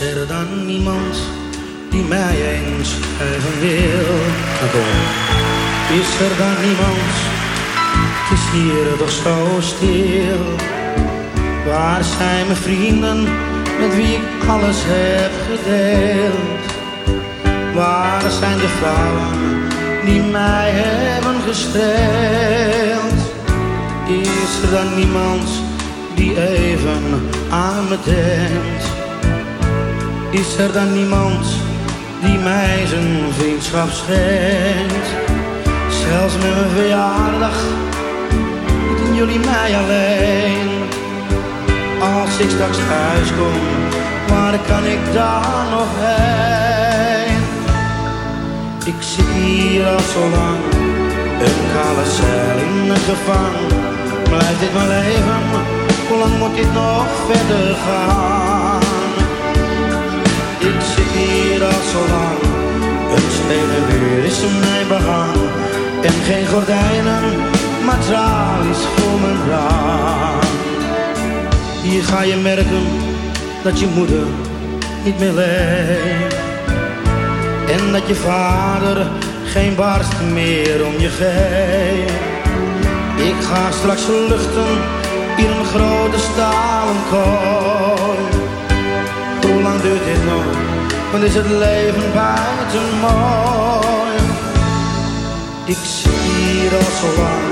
er dan niemand die mij eens even wil? Is er dan niemand? Het is hier toch zo stil. Waar zijn mijn vrienden met wie ik alles heb gedeeld? Waar zijn de vrouwen die mij hebben gestreeld? Is er dan niemand die even aan me denkt? Is er dan niemand die mij zijn vriendschap schenkt? Zelfs met mijn verjaardag doen jullie mij alleen. Als ik straks thuis kom, waar kan ik dan nog heen? Ik zit hier al zo lang, een kale cel in een gevang. Blijft dit mijn leven, hoe lang moet dit nog verder gaan? Stenen muur is mij begaan. En geen gordijnen, maar tralies voor mijn raam. Hier ga je merken dat je moeder niet meer leeft. En dat je vader geen barst meer om je geeft. Ik ga straks luchten in een grote stalen kooi. Want is het leven buiten mooi? Ik zit hier al zo lang,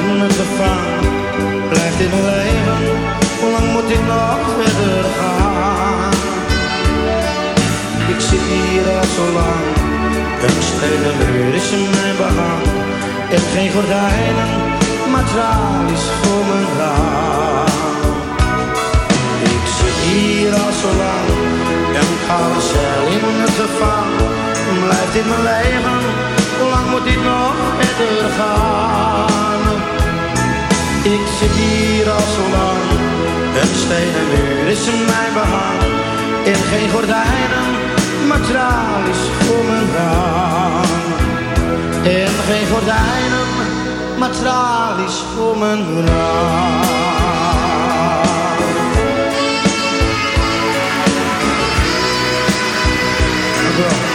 in mijn gevangen. Blijft dit leven? Hoe lang moet dit nog verder gaan? Ik zit hier al zo lang, een stenen muur is in mijn begaan. En geen gordijnen, maar tralies voor mijn zo lang, een cel in het gevangen. Blijft dit mijn leven, hoe lang moet dit nog verder gaan? Ik zit hier al zo lang, een stenen muur is in mijn behaan. En geen gordijnen, maar tralies voor mijn raam. En geen gordijnen, maar tralies voor mijn raam. girl.